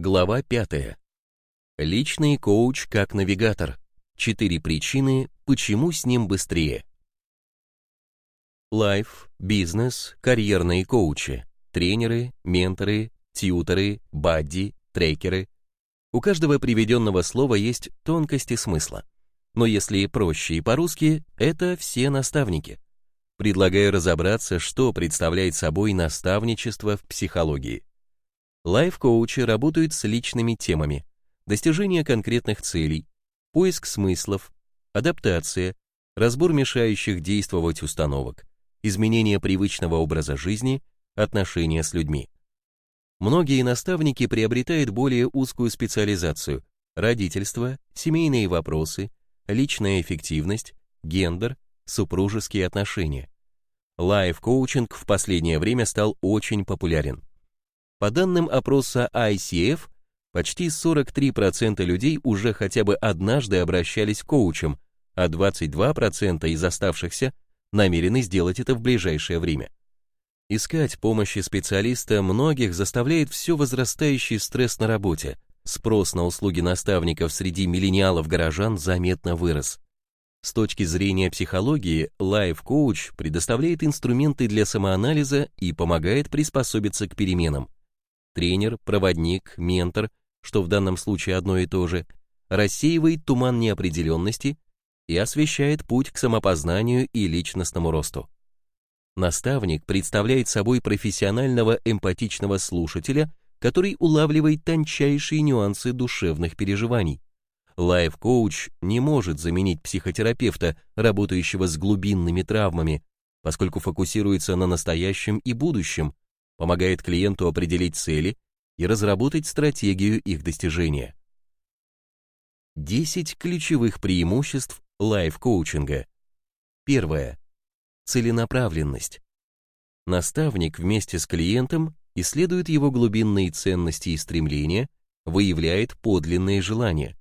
Глава 5. Личный коуч как навигатор. Четыре причины, почему с ним быстрее. Лайф, бизнес, карьерные коучи, тренеры, менторы, тьюторы, бадди, трекеры. У каждого приведенного слова есть тонкости смысла. Но если проще и по-русски, это все наставники. Предлагаю разобраться, что представляет собой наставничество в психологии. Лайф-коучи работают с личными темами, достижение конкретных целей, поиск смыслов, адаптация, разбор мешающих действовать установок, изменение привычного образа жизни, отношения с людьми. Многие наставники приобретают более узкую специализацию – родительство, семейные вопросы, личная эффективность, гендер, супружеские отношения. Лайф-коучинг в последнее время стал очень популярен. По данным опроса ICF, почти 43% людей уже хотя бы однажды обращались к коучам, а 22% из оставшихся намерены сделать это в ближайшее время. Искать помощи специалиста многих заставляет все возрастающий стресс на работе. Спрос на услуги наставников среди миллениалов-горожан заметно вырос. С точки зрения психологии, Life Coach предоставляет инструменты для самоанализа и помогает приспособиться к переменам тренер, проводник, ментор, что в данном случае одно и то же, рассеивает туман неопределенности и освещает путь к самопознанию и личностному росту. Наставник представляет собой профессионального эмпатичного слушателя, который улавливает тончайшие нюансы душевных переживаний. Лайф-коуч не может заменить психотерапевта, работающего с глубинными травмами, поскольку фокусируется на настоящем и будущем, помогает клиенту определить цели и разработать стратегию их достижения. 10 ключевых преимуществ лайф-коучинга. Первое. Целенаправленность. Наставник вместе с клиентом исследует его глубинные ценности и стремления, выявляет подлинные желания.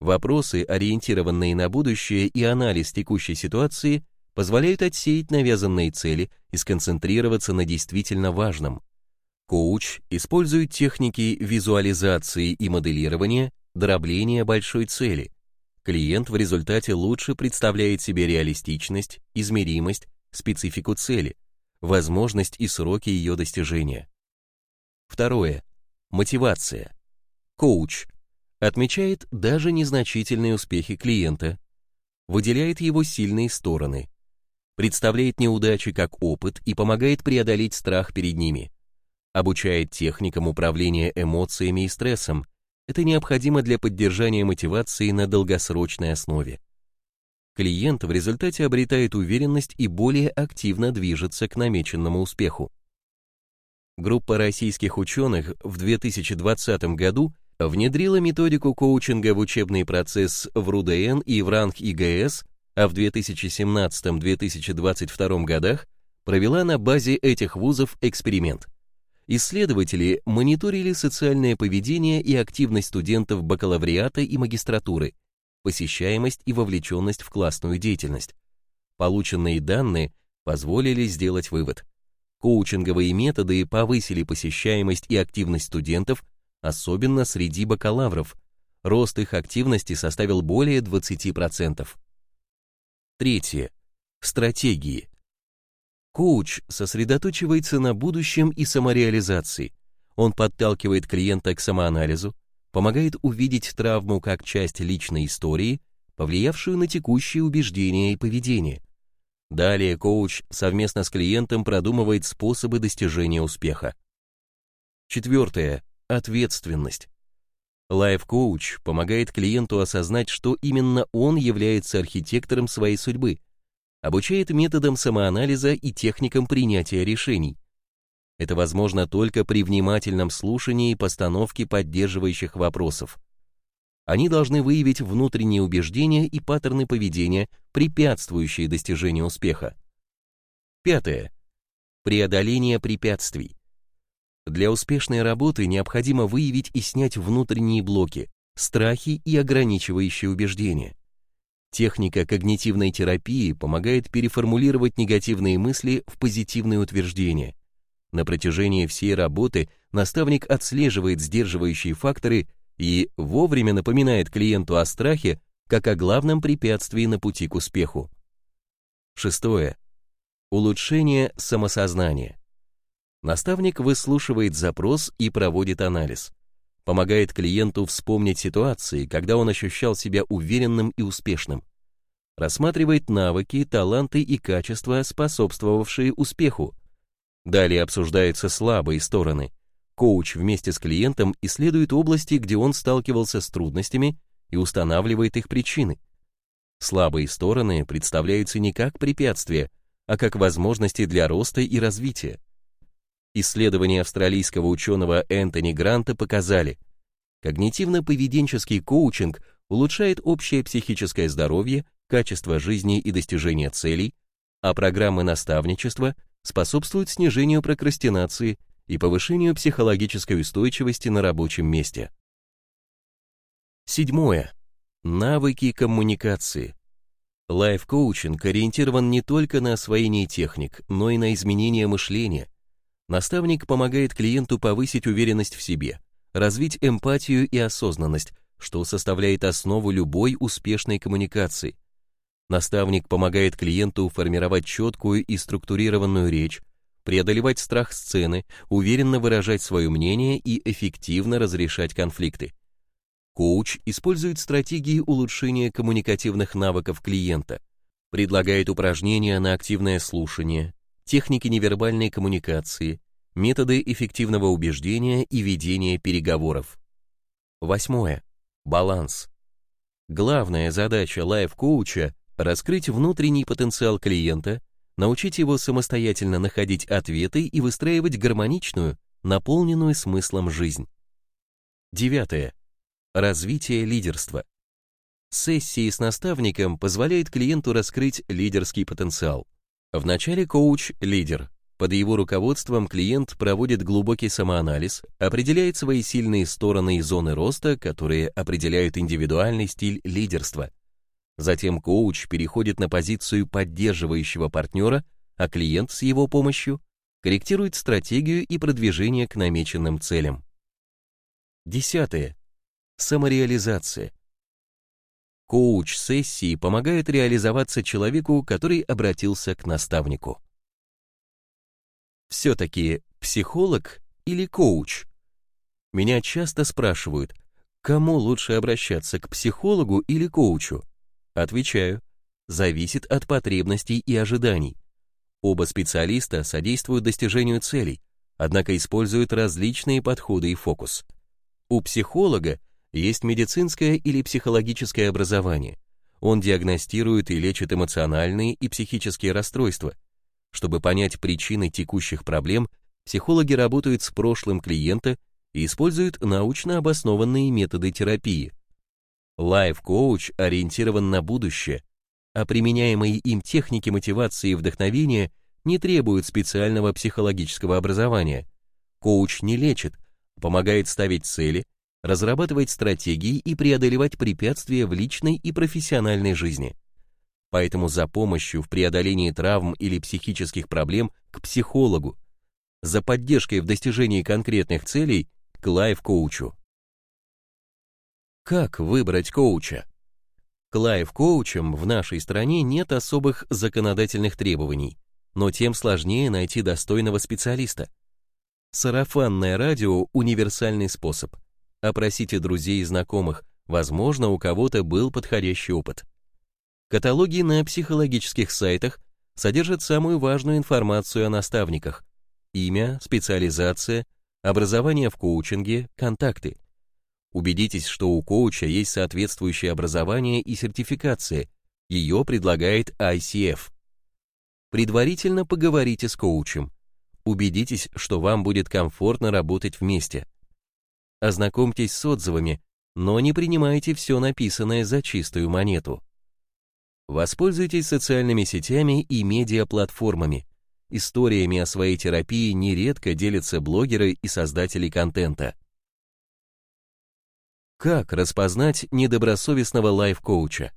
Вопросы, ориентированные на будущее и анализ текущей ситуации, позволяют отсеять навязанные цели и сконцентрироваться на действительно важном. Коуч использует техники визуализации и моделирования, дробления большой цели. Клиент в результате лучше представляет себе реалистичность, измеримость, специфику цели, возможность и сроки ее достижения. Второе. Мотивация. Коуч отмечает даже незначительные успехи клиента, выделяет его сильные стороны, представляет неудачи как опыт и помогает преодолеть страх перед ними. Обучает техникам управления эмоциями и стрессом. Это необходимо для поддержания мотивации на долгосрочной основе. Клиент в результате обретает уверенность и более активно движется к намеченному успеху. Группа российских ученых в 2020 году внедрила методику коучинга в учебный процесс в РУДН и в ранг ИГС а в 2017-2022 годах провела на базе этих вузов эксперимент. Исследователи мониторили социальное поведение и активность студентов бакалавриата и магистратуры, посещаемость и вовлеченность в классную деятельность. Полученные данные позволили сделать вывод. Коучинговые методы повысили посещаемость и активность студентов, особенно среди бакалавров. Рост их активности составил более 20%. Третье. Стратегии. Коуч сосредоточивается на будущем и самореализации. Он подталкивает клиента к самоанализу, помогает увидеть травму как часть личной истории, повлиявшую на текущие убеждения и поведение. Далее коуч совместно с клиентом продумывает способы достижения успеха. Четвертое. Ответственность. Лайф-коуч помогает клиенту осознать, что именно он является архитектором своей судьбы, обучает методам самоанализа и техникам принятия решений. Это возможно только при внимательном слушании и постановке поддерживающих вопросов. Они должны выявить внутренние убеждения и паттерны поведения, препятствующие достижению успеха. Пятое. Преодоление препятствий. Для успешной работы необходимо выявить и снять внутренние блоки, страхи и ограничивающие убеждения. Техника когнитивной терапии помогает переформулировать негативные мысли в позитивные утверждения. На протяжении всей работы наставник отслеживает сдерживающие факторы и вовремя напоминает клиенту о страхе как о главном препятствии на пути к успеху. Шестое. Улучшение самосознания. Наставник выслушивает запрос и проводит анализ. Помогает клиенту вспомнить ситуации, когда он ощущал себя уверенным и успешным. Рассматривает навыки, таланты и качества, способствовавшие успеху. Далее обсуждаются слабые стороны. Коуч вместе с клиентом исследует области, где он сталкивался с трудностями и устанавливает их причины. Слабые стороны представляются не как препятствия, а как возможности для роста и развития. Исследования австралийского ученого Энтони Гранта показали, когнитивно-поведенческий коучинг улучшает общее психическое здоровье, качество жизни и достижения целей, а программы наставничества способствуют снижению прокрастинации и повышению психологической устойчивости на рабочем месте. Седьмое. Навыки коммуникации. Лайф-коучинг ориентирован не только на освоение техник, но и на изменение мышления. Наставник помогает клиенту повысить уверенность в себе, развить эмпатию и осознанность, что составляет основу любой успешной коммуникации. Наставник помогает клиенту формировать четкую и структурированную речь, преодолевать страх сцены, уверенно выражать свое мнение и эффективно разрешать конфликты. Коуч использует стратегии улучшения коммуникативных навыков клиента, предлагает упражнения на активное слушание, техники невербальной коммуникации, методы эффективного убеждения и ведения переговоров. Восьмое. Баланс. Главная задача лайф-коуча – раскрыть внутренний потенциал клиента, научить его самостоятельно находить ответы и выстраивать гармоничную, наполненную смыслом жизнь. Девятое. Развитие лидерства. Сессии с наставником позволяет клиенту раскрыть лидерский потенциал. Вначале коуч – лидер. Под его руководством клиент проводит глубокий самоанализ, определяет свои сильные стороны и зоны роста, которые определяют индивидуальный стиль лидерства. Затем коуч переходит на позицию поддерживающего партнера, а клиент с его помощью корректирует стратегию и продвижение к намеченным целям. Десятое. Самореализация. Коуч-сессии помогают реализоваться человеку, который обратился к наставнику. Все-таки психолог или коуч? Меня часто спрашивают, кому лучше обращаться, к психологу или коучу? Отвечаю, зависит от потребностей и ожиданий. Оба специалиста содействуют достижению целей, однако используют различные подходы и фокус. У психолога есть медицинское или психологическое образование. Он диагностирует и лечит эмоциональные и психические расстройства. Чтобы понять причины текущих проблем, психологи работают с прошлым клиента и используют научно обоснованные методы терапии. Лайф-коуч ориентирован на будущее, а применяемые им техники мотивации и вдохновения не требуют специального психологического образования. Коуч не лечит, помогает ставить цели, разрабатывать стратегии и преодолевать препятствия в личной и профессиональной жизни. Поэтому за помощью в преодолении травм или психических проблем к психологу, за поддержкой в достижении конкретных целей к лайф-коучу. Как выбрать коуча? К лайф-коучам в нашей стране нет особых законодательных требований, но тем сложнее найти достойного специалиста. Сарафанное радио – универсальный способ. Опросите друзей и знакомых, возможно, у кого-то был подходящий опыт. Каталоги на психологических сайтах содержат самую важную информацию о наставниках. Имя, специализация, образование в коучинге, контакты. Убедитесь, что у коуча есть соответствующее образование и сертификация. Ее предлагает ICF. Предварительно поговорите с коучем. Убедитесь, что вам будет комфортно работать вместе ознакомьтесь с отзывами, но не принимайте все написанное за чистую монету. Воспользуйтесь социальными сетями и медиаплатформами. Историями о своей терапии нередко делятся блогеры и создатели контента. Как распознать недобросовестного лайф-коуча?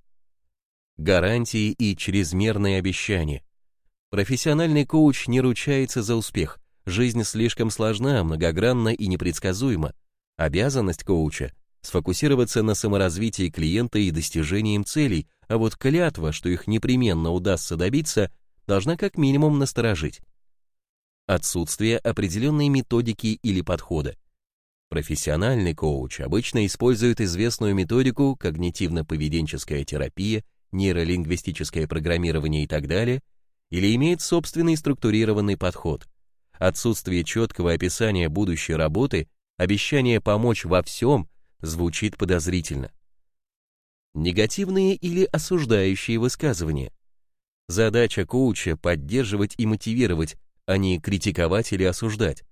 Гарантии и чрезмерные обещания. Профессиональный коуч не ручается за успех, Жизнь слишком сложна, многогранна и непредсказуема. Обязанность коуча – сфокусироваться на саморазвитии клиента и достижении им целей, а вот клятва, что их непременно удастся добиться, должна как минимум насторожить. Отсутствие определенной методики или подхода. Профессиональный коуч обычно использует известную методику когнитивно-поведенческая терапия, нейролингвистическое программирование и так далее, или имеет собственный структурированный подход – Отсутствие четкого описания будущей работы, обещание помочь во всем звучит подозрительно. Негативные или осуждающие высказывания. Задача коуча – поддерживать и мотивировать, а не критиковать или осуждать.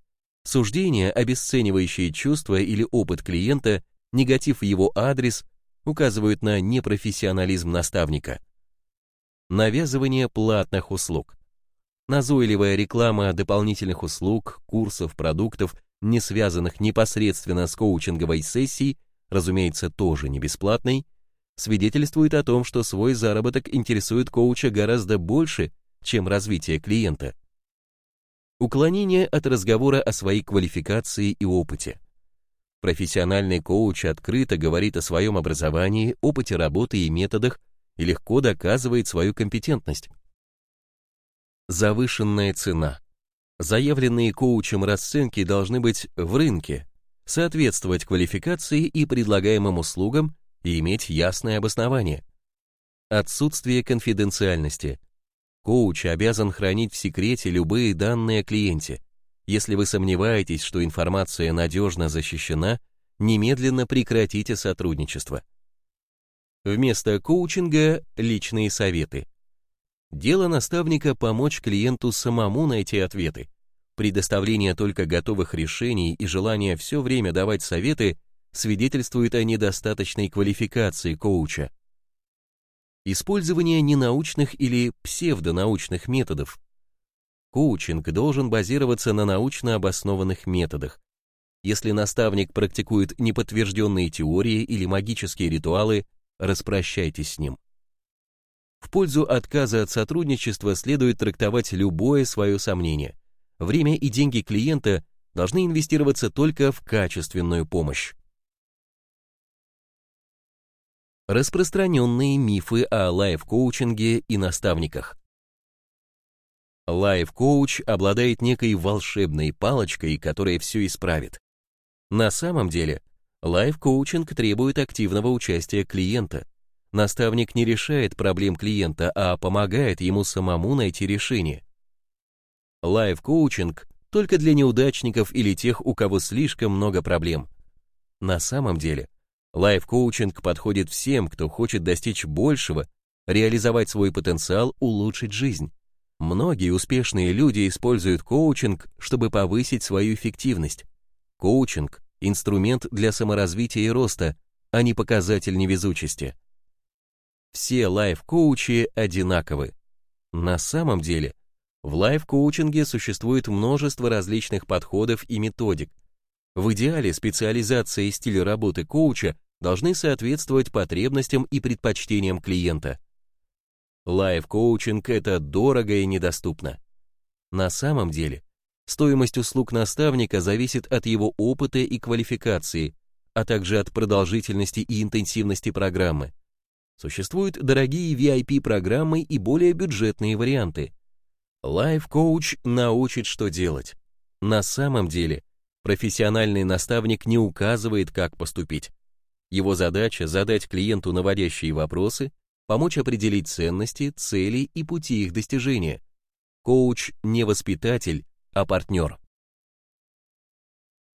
Суждения, обесценивающие чувства или опыт клиента, негатив в его адрес, указывают на непрофессионализм наставника. Навязывание платных услуг. Назойливая реклама дополнительных услуг, курсов, продуктов, не связанных непосредственно с коучинговой сессией, разумеется, тоже не бесплатной, свидетельствует о том, что свой заработок интересует коуча гораздо больше, чем развитие клиента. Уклонение от разговора о своей квалификации и опыте. Профессиональный коуч открыто говорит о своем образовании, опыте работы и методах и легко доказывает свою компетентность. Завышенная цена. Заявленные коучем расценки должны быть в рынке, соответствовать квалификации и предлагаемым услугам и иметь ясное обоснование. Отсутствие конфиденциальности. Коуч обязан хранить в секрете любые данные о клиенте. Если вы сомневаетесь, что информация надежно защищена, немедленно прекратите сотрудничество. Вместо коучинга – личные советы. Дело наставника помочь клиенту самому найти ответы. Предоставление только готовых решений и желание все время давать советы свидетельствует о недостаточной квалификации коуча. Использование ненаучных или псевдонаучных методов. Коучинг должен базироваться на научно обоснованных методах. Если наставник практикует неподтвержденные теории или магические ритуалы, распрощайтесь с ним. В пользу отказа от сотрудничества следует трактовать любое свое сомнение. Время и деньги клиента должны инвестироваться только в качественную помощь. Распространенные мифы о лайф-коучинге и наставниках. Лайф-коуч обладает некой волшебной палочкой, которая все исправит. На самом деле, лайф-коучинг требует активного участия клиента. Наставник не решает проблем клиента, а помогает ему самому найти решение. Лайф-коучинг только для неудачников или тех, у кого слишком много проблем. На самом деле, лайф-коучинг подходит всем, кто хочет достичь большего, реализовать свой потенциал, улучшить жизнь. Многие успешные люди используют коучинг, чтобы повысить свою эффективность. Коучинг – инструмент для саморазвития и роста, а не показатель невезучести все лайф-коучи одинаковы. На самом деле, в лайф-коучинге существует множество различных подходов и методик. В идеале специализация и стиль работы коуча должны соответствовать потребностям и предпочтениям клиента. Лайф-коучинг – это дорого и недоступно. На самом деле, стоимость услуг наставника зависит от его опыта и квалификации, а также от продолжительности и интенсивности программы. Существуют дорогие VIP-программы и более бюджетные варианты. Coach научит, что делать. На самом деле, профессиональный наставник не указывает, как поступить. Его задача – задать клиенту наводящие вопросы, помочь определить ценности, цели и пути их достижения. Коуч не воспитатель, а партнер.